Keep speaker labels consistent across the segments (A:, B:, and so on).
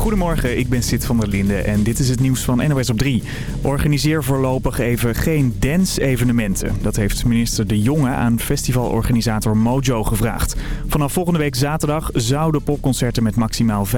A: Goedemorgen, ik ben Sid van der Linde en dit is het nieuws van NOS op 3. Organiseer voorlopig even geen dance-evenementen. Dat heeft minister De Jonge aan festivalorganisator Mojo gevraagd. Vanaf volgende week zaterdag zouden popconcerten met maximaal 75%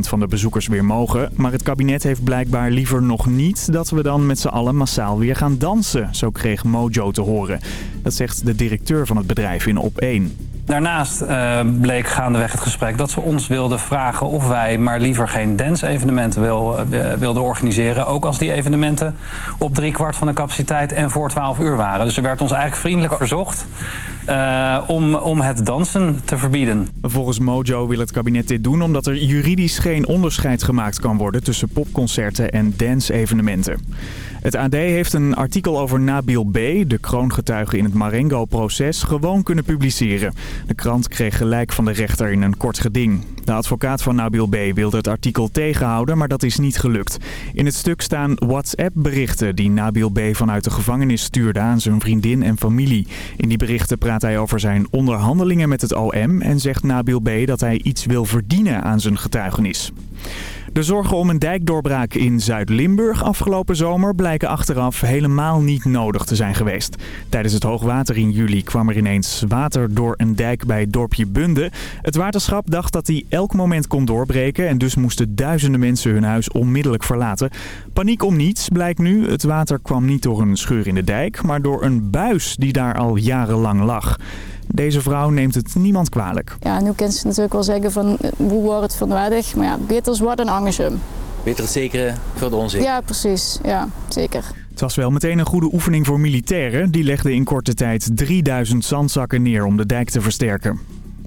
A: van de bezoekers weer mogen. Maar het kabinet heeft blijkbaar liever nog niet dat we dan met z'n allen massaal weer gaan dansen. Zo kreeg Mojo te horen. Dat zegt de directeur van het bedrijf in Op 1.
B: Daarnaast uh, bleek gaandeweg het gesprek dat ze ons wilden vragen of wij maar liever geen dance-evenementen wil, uh, wilden organiseren. Ook als die evenementen op drie kwart van de capaciteit en voor 12 uur waren. Dus er werd ons eigenlijk vriendelijk verzocht uh, om, om het dansen te verbieden.
A: Volgens Mojo wil het kabinet dit doen omdat er juridisch geen onderscheid gemaakt kan worden tussen popconcerten en dance-evenementen. Het AD heeft een artikel over Nabil B., de kroongetuige in het Marengo-proces, gewoon kunnen publiceren. De krant kreeg gelijk van de rechter in een kort geding. De advocaat van Nabil B. wilde het artikel tegenhouden, maar dat is niet gelukt. In het stuk staan WhatsApp-berichten die Nabil B. vanuit de gevangenis stuurde aan zijn vriendin en familie. In die berichten praat hij over zijn onderhandelingen met het OM en zegt Nabil B. dat hij iets wil verdienen aan zijn getuigenis. De zorgen om een dijkdoorbraak in Zuid-Limburg afgelopen zomer blijken achteraf helemaal niet nodig te zijn geweest. Tijdens het hoogwater in juli kwam er ineens water door een dijk bij dorpje Bunde. Het waterschap dacht dat hij elk moment kon doorbreken en dus moesten duizenden mensen hun huis onmiddellijk verlaten. Paniek om niets blijkt nu. Het water kwam niet door een scheur in de dijk, maar door een buis die daar al jarenlang lag. Deze vrouw neemt het niemand kwalijk.
C: Ja, nu kan ze natuurlijk wel zeggen van hoe wordt het verwaardig. Maar ja, beter is wat dan Angersum.
D: Beter het zekere voor de onzeker.
C: Ja, precies. Ja, zeker.
A: Het was wel meteen een goede oefening voor militairen. Die legden in korte tijd 3000 zandzakken neer om de dijk te versterken.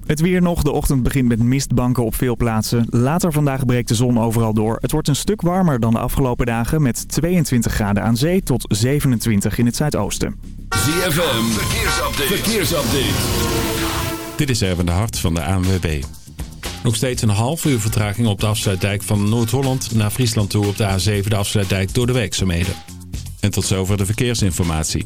A: Het weer nog. De ochtend begint met mistbanken op veel plaatsen. Later vandaag breekt de zon overal door. Het wordt een stuk warmer dan de afgelopen dagen met 22 graden aan zee tot 27 in het zuidoosten.
E: ZFM, verkeersupdate. verkeersupdate.
F: Dit is Erwin de Hart van de ANWB. Nog steeds een half uur vertraging op de afsluitdijk van Noord-Holland naar Friesland toe op de A7, de afsluitdijk door de werkzaamheden. En tot zover de verkeersinformatie.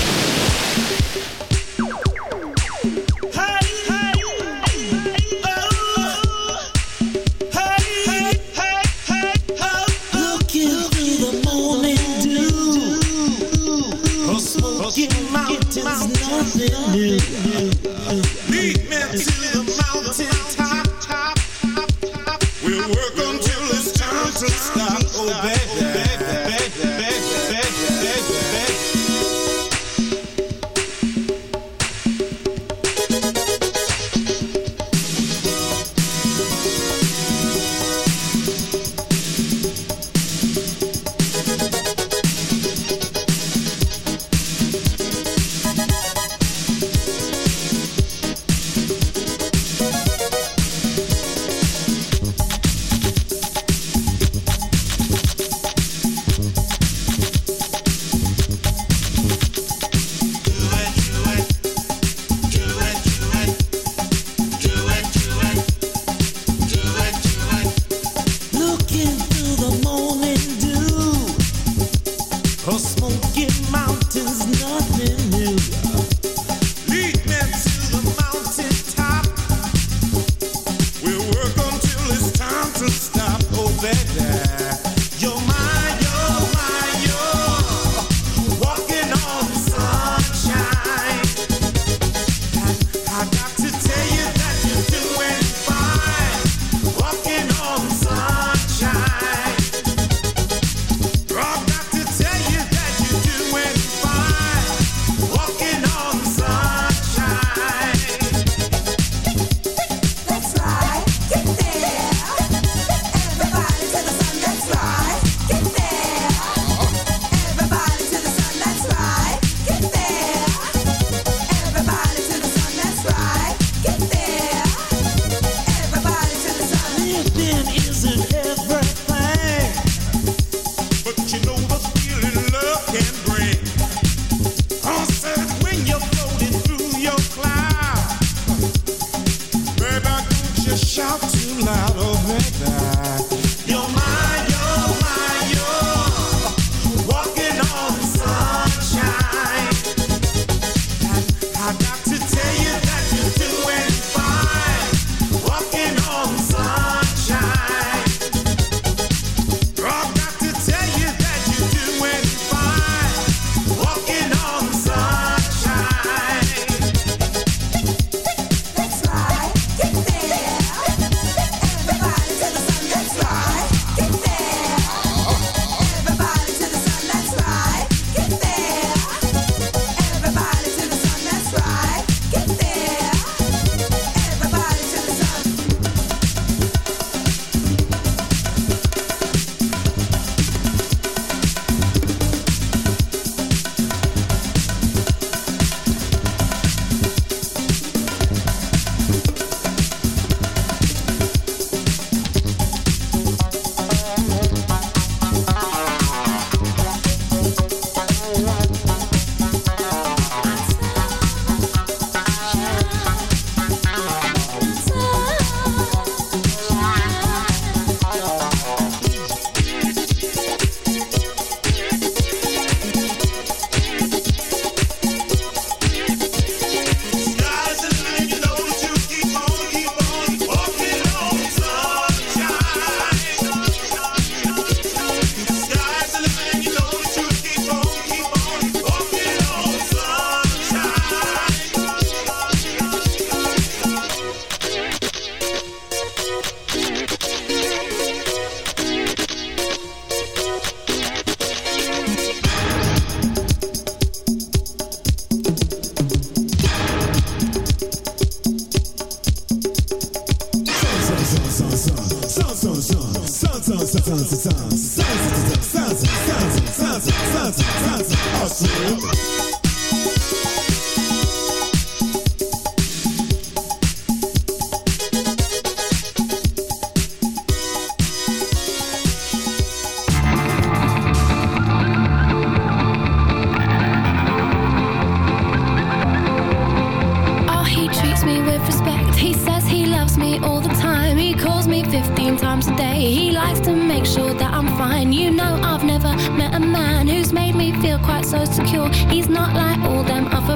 G: times a day. He likes to make sure that I'm fine. You know, I've never met a man who's made me feel quite so secure. He's not like all them other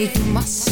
H: make my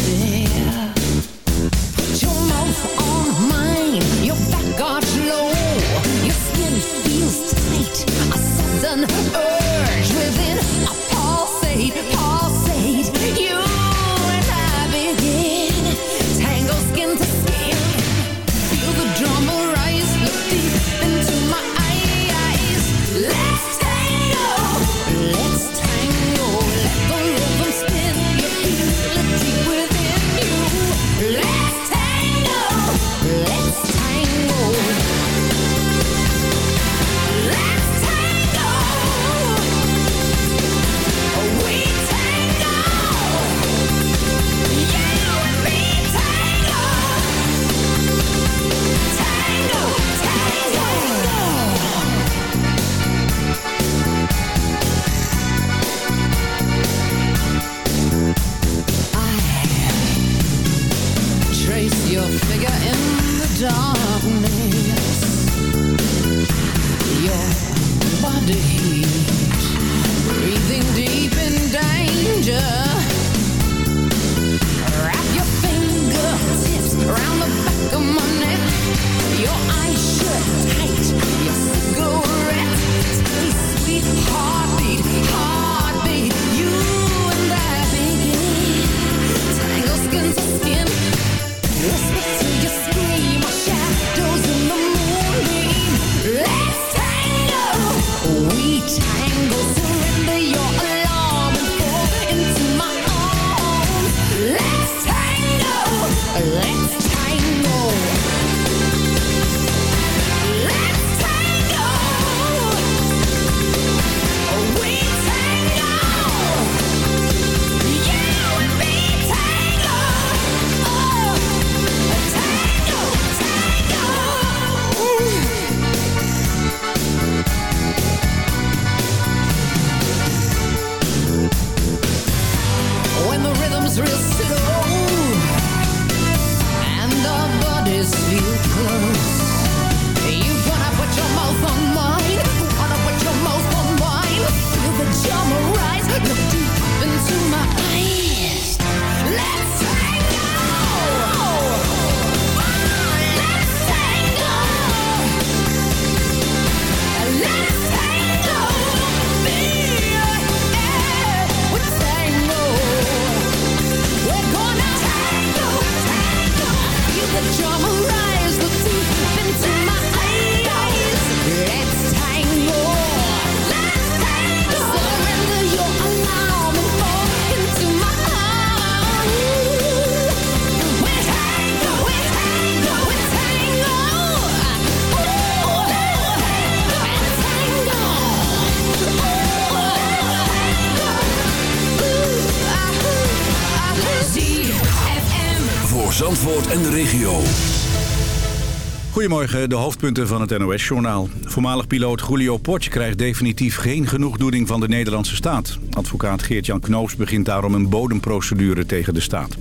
I: Goedemorgen, de hoofdpunten van het NOS-journaal. Voormalig piloot Julio Potsch krijgt definitief geen genoegdoening van de Nederlandse staat. Advocaat Geert-Jan Knoops begint daarom een bodemprocedure tegen de staat.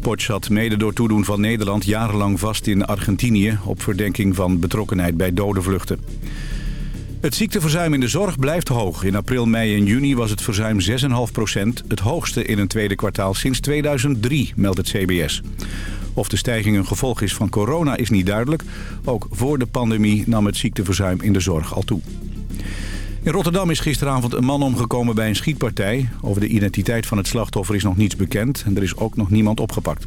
I: Potsch zat mede door toedoen van Nederland jarenlang vast in Argentinië... op verdenking van betrokkenheid bij dode vluchten. Het ziekteverzuim in de zorg blijft hoog. In april, mei en juni was het verzuim 6,5 het hoogste in een tweede kwartaal sinds 2003, meldt het CBS. Of de stijging een gevolg is van corona is niet duidelijk. Ook voor de pandemie nam het ziekteverzuim in de zorg al toe. In Rotterdam is gisteravond een man omgekomen bij een schietpartij. Over de identiteit van het slachtoffer is nog niets bekend. En er is ook nog niemand opgepakt.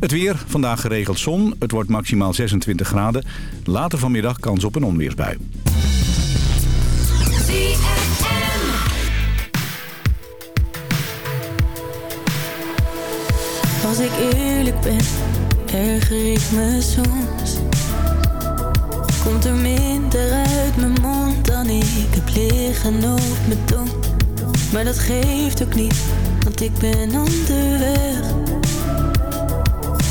I: Het weer, vandaag geregeld zon. Het wordt maximaal 26 graden. Later vanmiddag kans op een onweersbui.
J: Als ik eerlijk ben, erger ik me soms. Komt er minder uit mijn mond dan ik heb liggen op mijn tong. Maar dat geeft ook niet, want ik ben onderweg.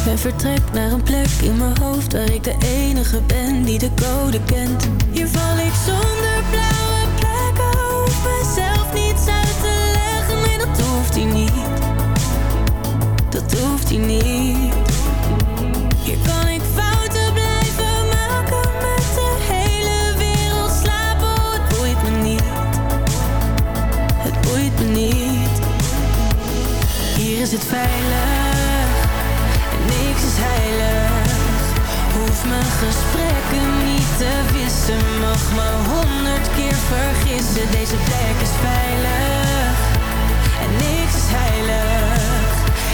J: En vertrek naar een plek in mijn hoofd waar ik de enige ben die de code kent. Hier val ik zonder blauwe plekken, hoef mezelf niets uit te leggen. Nee, dat hoeft hij niet dat hoeft hij niet. Hier kan ik fouten blijven maken met de hele wereld slapen. Het boeit me niet. Het boeit me niet. Hier is het veilig en niks is heilig. Hoef mijn gesprekken niet te wissen, mag me honderd keer vergissen. Deze plek is veilig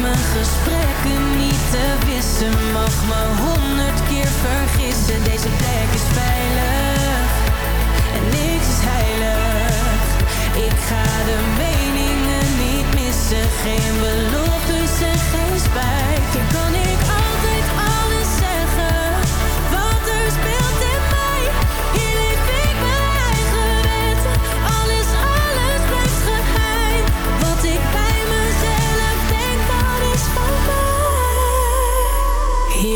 J: Mijn gesprekken niet te wissen, mag me honderd keer vergissen. Deze plek is veilig en niks is heilig. Ik ga de meningen niet missen, geen beloftes en geen spijt. Kan ik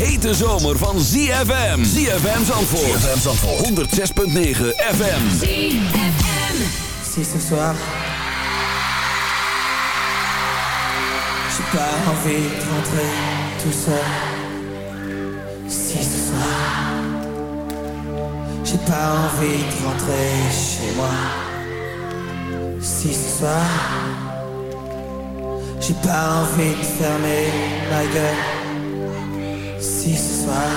K: hete zomer van ZFM. ZFM Zandvoort. ZFM Zandvoort. 106.9 FM.
L: Si ce soir J'ai pas envie de rentrer tout seul Si ce soir J'ai pas envie de rentrer chez moi Si ce soir J'ai pas envie de fermer ma gueule Si ce soir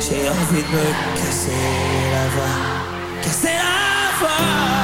L: J'ai envie de me casser la voix Casser la voix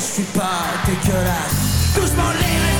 L: je suis pas dégueulasse. Doucement les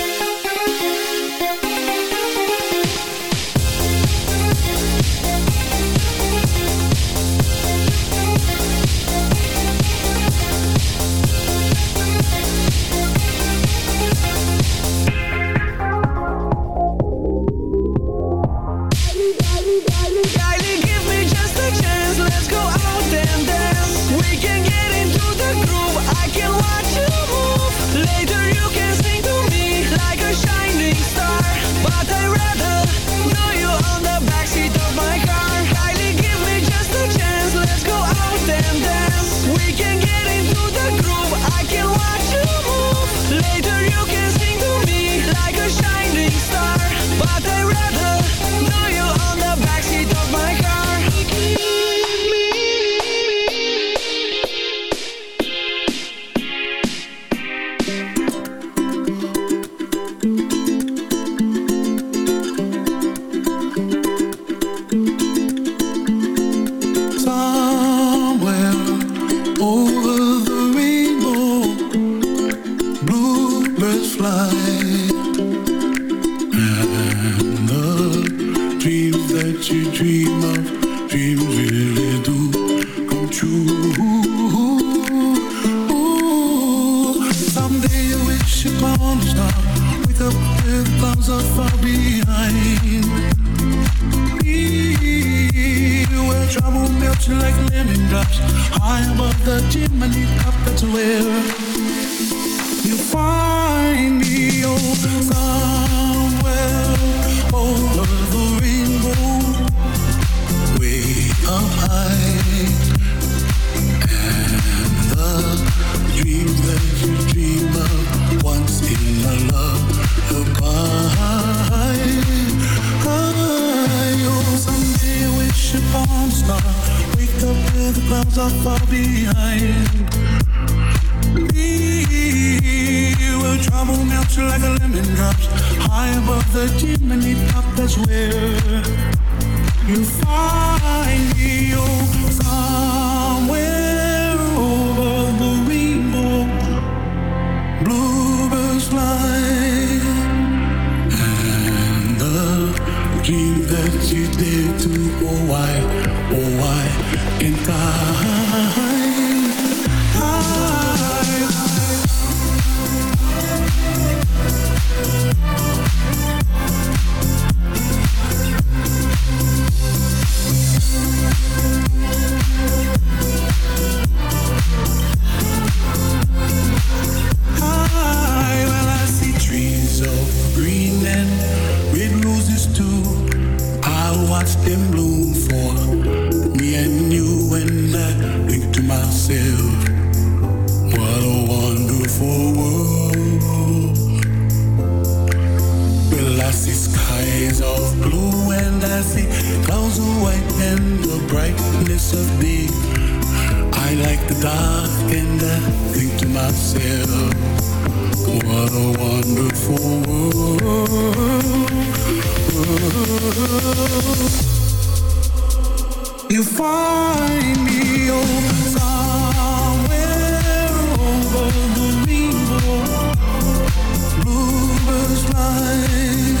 M: A star, wake up with clouds are far behind. Me, where trouble melts like lemon drops, high above the chimney top. That's where you find me oh, somewhere oh, over the rainbow, way up high. And the dreams that you dream of once in a lullaby. Oh, someday wish upon a star, wake up where the clouds are far behind. Trouble melts like a lemon drops high above the chimney top. That's where you find me. Oh, dream that you did to. Oh why, oh why can't I? The brightness of day. I like the dark and I think to myself, what a wonderful world. You find me oh, somewhere over the rainbow, bluebirds fly,